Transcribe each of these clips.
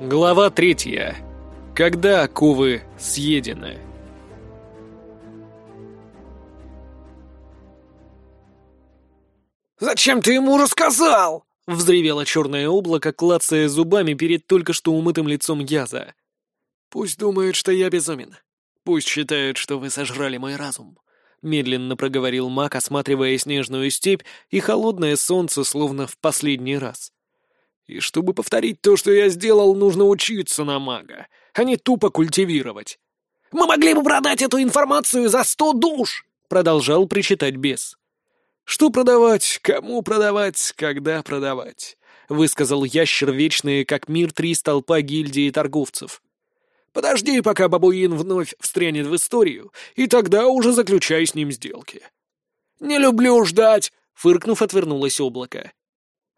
Глава третья. Когда оковы съедены. «Зачем ты ему рассказал?» — взревело черное облако, клацая зубами перед только что умытым лицом Яза. «Пусть думают, что я безумен. Пусть считают, что вы сожрали мой разум», — медленно проговорил маг, осматривая снежную степь и холодное солнце, словно в последний раз. И чтобы повторить то, что я сделал, нужно учиться на мага, а не тупо культивировать. «Мы могли бы продать эту информацию за сто душ!» — продолжал причитать бес. «Что продавать, кому продавать, когда продавать?» — высказал ящер вечные, как мир, три столпа гильдии торговцев. «Подожди, пока бабуин вновь встрянет в историю, и тогда уже заключай с ним сделки». «Не люблю ждать!» — фыркнув, отвернулось облако.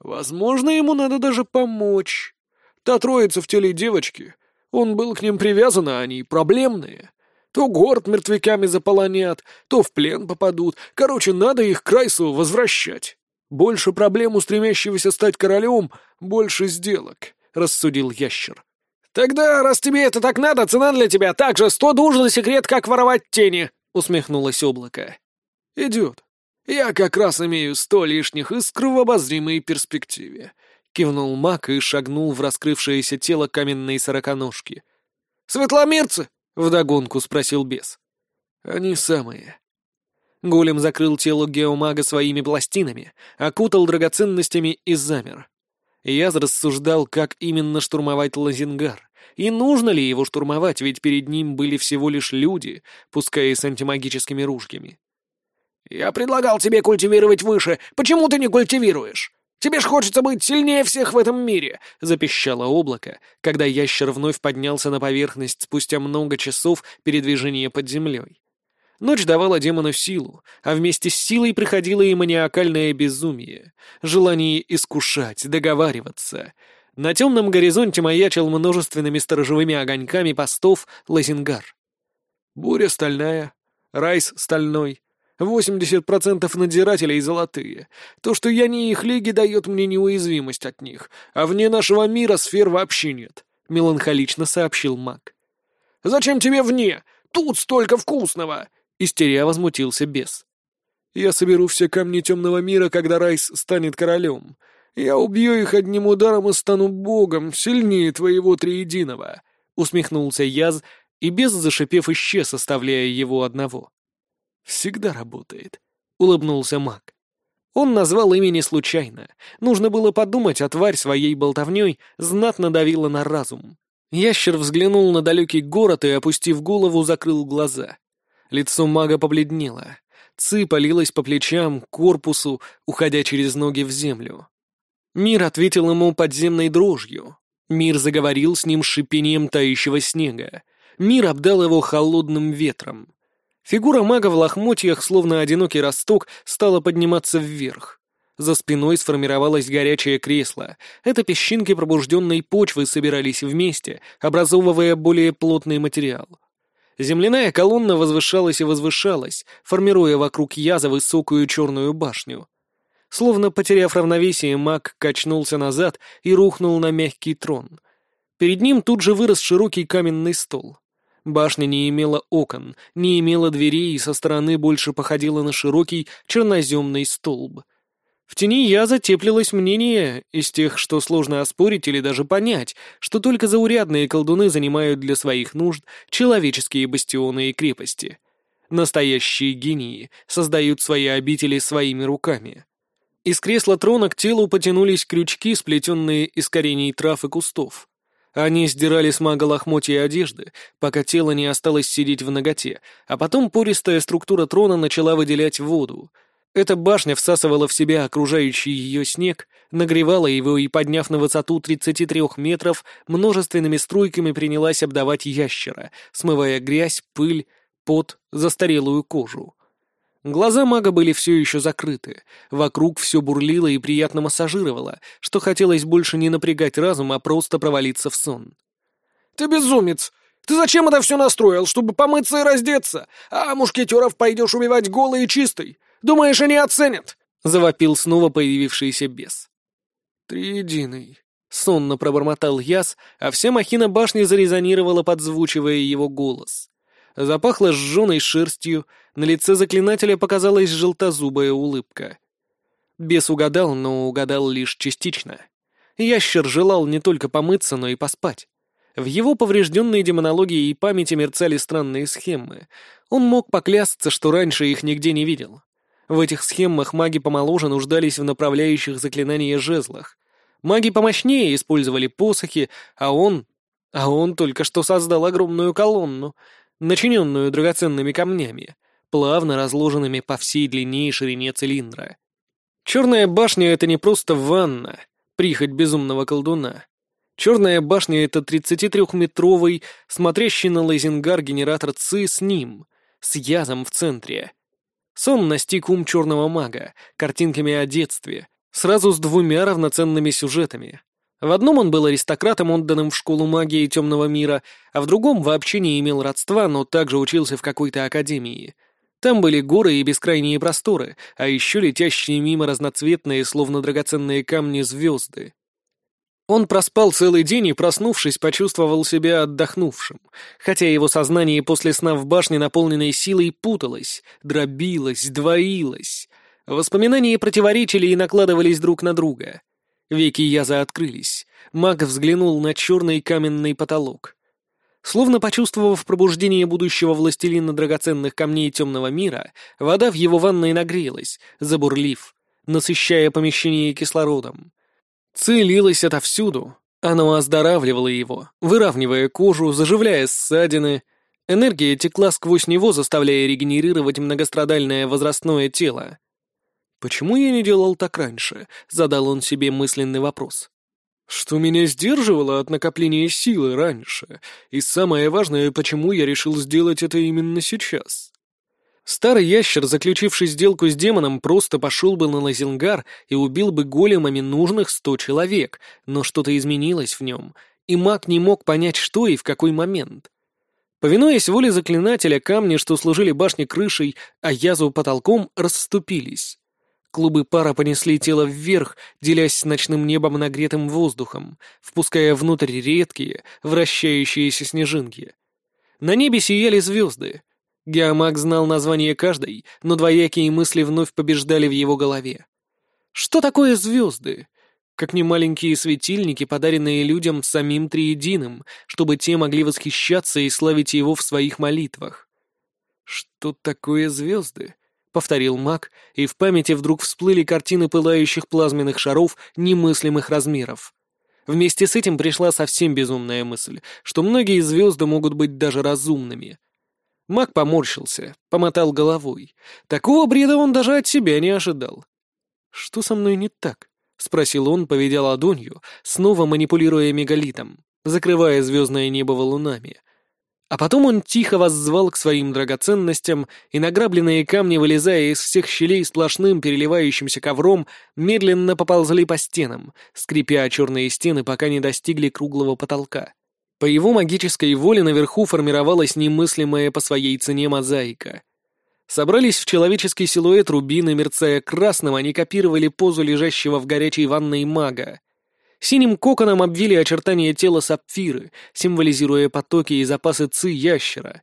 Возможно, ему надо даже помочь. Та троица в теле девочки. Он был к ним привязан, а они проблемные. То город мертвяками заполонят, то в плен попадут. Короче, надо их к Крайсу возвращать. Больше проблем у стремящегося стать королем, больше сделок, — рассудил ящер. «Тогда, раз тебе это так надо, цена для тебя также сто душ за секрет, как воровать тени», — усмехнулось облако. «Идет. «Я как раз имею сто лишних искр в обозримой перспективе», — кивнул маг и шагнул в раскрывшееся тело каменной сороконожки. «Светломирцы?» — вдогонку спросил бес. «Они самые». Голем закрыл тело геомага своими пластинами, окутал драгоценностями и замер. Я рассуждал, как именно штурмовать Лазингар, и нужно ли его штурмовать, ведь перед ним были всего лишь люди, пускай и с антимагическими ружьями. «Я предлагал тебе культивировать выше. Почему ты не культивируешь? Тебе ж хочется быть сильнее всех в этом мире!» — запищало облако, когда ящер вновь поднялся на поверхность спустя много часов передвижения под землей. Ночь давала демону силу, а вместе с силой приходило и маниакальное безумие, желание искушать, договариваться. На темном горизонте маячил множественными сторожевыми огоньками постов Лазингар. Буря стальная, райс стальной, 80% надзирателей золотые. То, что я не их лиги, дает мне неуязвимость от них, а вне нашего мира сфер вообще нет», — меланхолично сообщил маг. «Зачем тебе вне? Тут столько вкусного!» — истеря возмутился бес. «Я соберу все камни темного мира, когда Райс станет королем. Я убью их одним ударом и стану богом, сильнее твоего триединого», — усмехнулся Яз, и бес, зашипев, исчез, оставляя его одного. «Всегда работает», — улыбнулся маг. Он назвал имени случайно. Нужно было подумать, а тварь своей болтовней знатно давила на разум. Ящер взглянул на далекий город и, опустив голову, закрыл глаза. Лицо мага побледнело. Ци полилась по плечам, корпусу, уходя через ноги в землю. Мир ответил ему подземной дрожью. Мир заговорил с ним шипением тающего снега. Мир обдал его холодным ветром. Фигура мага в лохмотьях, словно одинокий росток, стала подниматься вверх. За спиной сформировалось горячее кресло. Это песчинки пробужденной почвы собирались вместе, образовывая более плотный материал. Земляная колонна возвышалась и возвышалась, формируя вокруг яза высокую черную башню. Словно потеряв равновесие, маг качнулся назад и рухнул на мягкий трон. Перед ним тут же вырос широкий каменный стол. Башня не имела окон, не имела дверей и со стороны больше походила на широкий черноземный столб. В тени я затеплилось мнение из тех, что сложно оспорить или даже понять, что только заурядные колдуны занимают для своих нужд человеческие бастионы и крепости. Настоящие гении создают свои обители своими руками. Из кресла трона к телу потянулись крючки, сплетенные из корений трав и кустов. Они сдирали с мага лохмотья одежды, пока тело не осталось сидеть в ноготе, а потом пористая структура трона начала выделять воду. Эта башня всасывала в себя окружающий ее снег, нагревала его и, подняв на высоту 33 метров, множественными струйками принялась обдавать ящера, смывая грязь, пыль, пот, застарелую кожу. Глаза мага были все еще закрыты, вокруг все бурлило и приятно массажировало, что хотелось больше не напрягать разум, а просто провалиться в сон. «Ты безумец! Ты зачем это все настроил, чтобы помыться и раздеться? А мушкетеров пойдешь убивать голый и чистый? Думаешь, они оценят?» — завопил снова появившийся бес. «Триединый, Сонно пробормотал Яс, а вся махина башни зарезонировала, подзвучивая его голос. Запахло сжженной шерстью, на лице заклинателя показалась желтозубая улыбка. Бес угадал, но угадал лишь частично. Ящер желал не только помыться, но и поспать. В его поврежденной демонологии и памяти мерцали странные схемы. Он мог поклясться, что раньше их нигде не видел. В этих схемах маги помоложе нуждались в направляющих заклинания жезлах. Маги помощнее использовали посохи, а он... А он только что создал огромную колонну, начиненную драгоценными камнями, плавно разложенными по всей длине и ширине цилиндра. Черная башня — это не просто ванна, прихоть безумного колдуна. Черная башня — это 33-метровый, смотрящий на Лейзенгар генератор ЦИ с ним, с язом в центре. Сон настиг ум черного мага, картинками о детстве, сразу с двумя равноценными сюжетами. В одном он был аристократом, отданным в школу магии темного мира, а в другом вообще не имел родства, но также учился в какой-то академии. Там были горы и бескрайние просторы, а еще летящие мимо разноцветные, словно драгоценные камни, звезды. Он проспал целый день и, проснувшись, почувствовал себя отдохнувшим, хотя его сознание после сна в башне, наполненной силой, путалось, дробилось, двоилось. Воспоминания противоречили и накладывались друг на друга. Веки Яза открылись. Маг взглянул на черный каменный потолок. Словно почувствовав пробуждение будущего властелина драгоценных камней темного мира, вода в его ванной нагрелась, забурлив, насыщая помещение кислородом. Целилась отовсюду. Оно оздоравливало его, выравнивая кожу, заживляя ссадины. Энергия текла сквозь него, заставляя регенерировать многострадальное возрастное тело. «Почему я не делал так раньше?» — задал он себе мысленный вопрос. «Что меня сдерживало от накопления силы раньше? И самое важное, почему я решил сделать это именно сейчас?» Старый ящер, заключивший сделку с демоном, просто пошел бы на Лазингар и убил бы големами нужных сто человек, но что-то изменилось в нем, и маг не мог понять, что и в какой момент. Повинуясь воле заклинателя, камни, что служили башне крышей, а язу потолком, расступились. Клубы пара понесли тело вверх, делясь с ночным небом нагретым воздухом, впуская внутрь редкие, вращающиеся снежинки. На небе сияли звезды. Геомаг знал название каждой, но двоякие мысли вновь побеждали в его голове. Что такое звезды? Как не маленькие светильники, подаренные людям самим Триединым, чтобы те могли восхищаться и славить его в своих молитвах. Что такое звезды? — повторил маг, и в памяти вдруг всплыли картины пылающих плазменных шаров немыслимых размеров. Вместе с этим пришла совсем безумная мысль, что многие звезды могут быть даже разумными. Маг поморщился, помотал головой. Такого бреда он даже от себя не ожидал. «Что со мной не так?» — спросил он, поведя ладонью, снова манипулируя мегалитом, закрывая звездное небо валунами — а потом он тихо воззвал к своим драгоценностям, и награбленные камни, вылезая из всех щелей сплошным переливающимся ковром, медленно поползли по стенам, скрипя черные стены, пока не достигли круглого потолка. По его магической воле наверху формировалась немыслимая по своей цене мозаика. Собрались в человеческий силуэт рубины, мерцая красным, они копировали позу лежащего в горячей ванной мага. Синим коконом обвили очертания тела сапфиры, символизируя потоки и запасы ци ящера.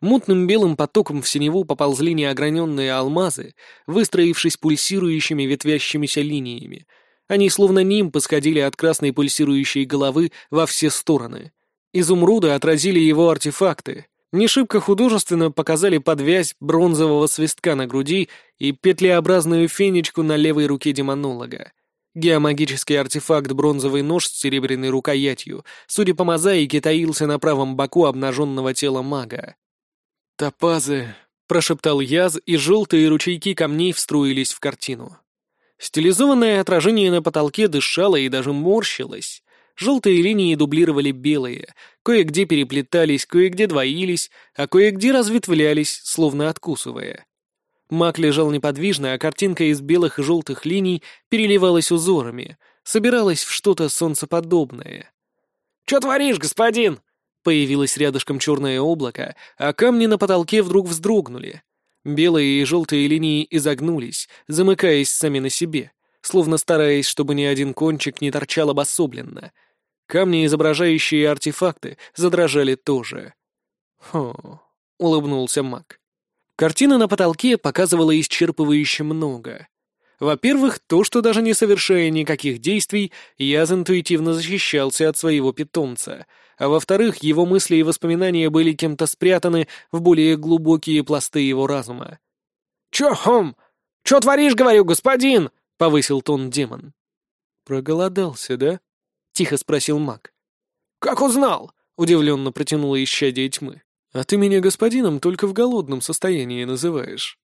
Мутным белым потоком в синеву поползли неограненные алмазы, выстроившись пульсирующими ветвящимися линиями. Они словно нимбы сходили от красной пульсирующей головы во все стороны. Изумруды отразили его артефакты. Не художественно показали подвязь бронзового свистка на груди и петлеобразную фенечку на левой руке демонолога. Геомагический артефакт бронзовый нож с серебряной рукоятью, судя по мозаике, таился на правом боку обнаженного тела мага. «Топазы», — прошептал Яз, и желтые ручейки камней вструились в картину. Стилизованное отражение на потолке дышало и даже морщилось. Желтые линии дублировали белые, кое-где переплетались, кое-где двоились, а кое-где разветвлялись, словно откусывая. Маг лежал неподвижно, а картинка из белых и желтых линий переливалась узорами, собиралась в что-то солнцеподобное. «Чё творишь, господин?» Появилось рядышком черное облако, а камни на потолке вдруг вздрогнули. Белые и желтые линии изогнулись, замыкаясь сами на себе. словно стараясь, чтобы ни один кончик не торчал обособленно. Камни, изображающие артефакты, задрожали тоже. «Хо», — улыбнулся маг. Картина на потолке показывала исчерпывающе много. Во-первых, то, что даже не совершая никаких действий, Яз интуитивно защищался от своего питомца, а во-вторых, его мысли и воспоминания были кем-то спрятаны в более глубокие пласты его разума. «Чё, хом? Чё творишь, говорю, господин?» — повысил тон демон. «Проголодался, да?» — тихо спросил маг. «Как узнал?» — удивленно протянула исчадие тьмы. «А ты меня господином только в голодном состоянии называешь».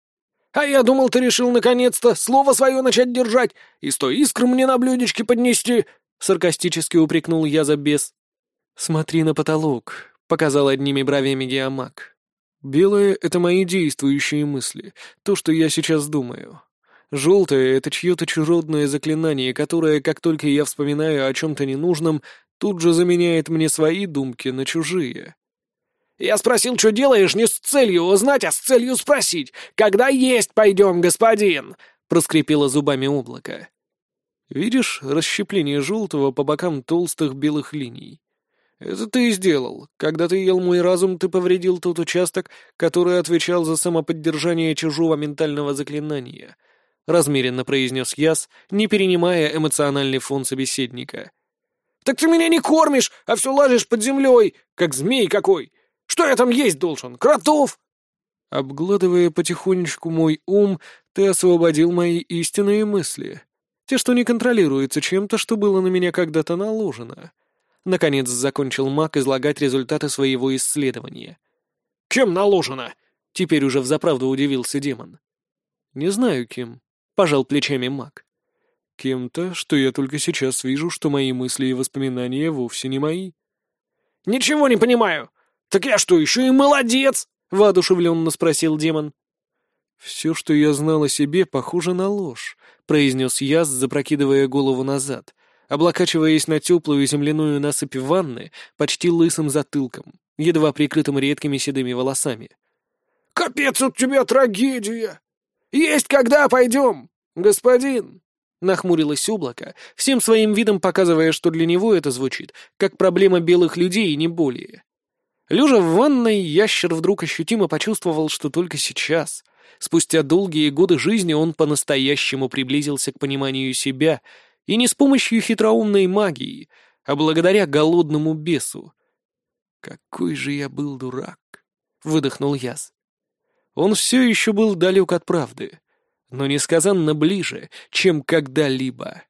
«А я думал, ты решил наконец-то слово свое начать держать и сто искр мне на блюдечке поднести!» — саркастически упрекнул я за бес. «Смотри на потолок», — показал одними бровями геомаг. «Белое — это мои действующие мысли, то, что я сейчас думаю. Желтое — это чье-то чужеродное заклинание, которое, как только я вспоминаю о чем-то ненужном, тут же заменяет мне свои думки на чужие. Я спросил, что делаешь, не с целью узнать, а с целью спросить. Когда есть пойдем, господин?» — проскрипело зубами облако. «Видишь расщепление желтого по бокам толстых белых линий? Это ты и сделал. Когда ты ел мой разум, ты повредил тот участок, который отвечал за самоподдержание чужого ментального заклинания», — размеренно произнес Яс, не перенимая эмоциональный фон собеседника. «Так ты меня не кормишь, а все лажешь под землей, как змей какой!» Что я там есть должен? Кротов?» Обгладывая потихонечку мой ум, ты освободил мои истинные мысли. Те, что не контролируются чем-то, что было на меня когда-то наложено. Наконец закончил маг излагать результаты своего исследования. «Кем наложено?» — теперь уже взаправду удивился демон. «Не знаю, кем», — пожал плечами маг. «Кем-то, что я только сейчас вижу, что мои мысли и воспоминания вовсе не мои». «Ничего не понимаю. «Так я что, еще и молодец?» — воодушевленно спросил демон. «Все, что я знал о себе, похоже на ложь», — произнес я, запрокидывая голову назад, облокачиваясь на теплую земляную насыпь ванны почти лысым затылком, едва прикрытым редкими седыми волосами. «Капец у тебя трагедия! Есть когда пойдем, господин!» Нахмурилось облако, всем своим видом показывая, что для него это звучит, как проблема белых людей и не более. Лежа в ванной, ящер вдруг ощутимо почувствовал, что только сейчас, спустя долгие годы жизни, он по-настоящему приблизился к пониманию себя, и не с помощью хитроумной магии, а благодаря голодному бесу. «Какой же я был дурак!» — выдохнул Яз. Он все еще был далек от правды, но несказанно ближе, чем когда-либо.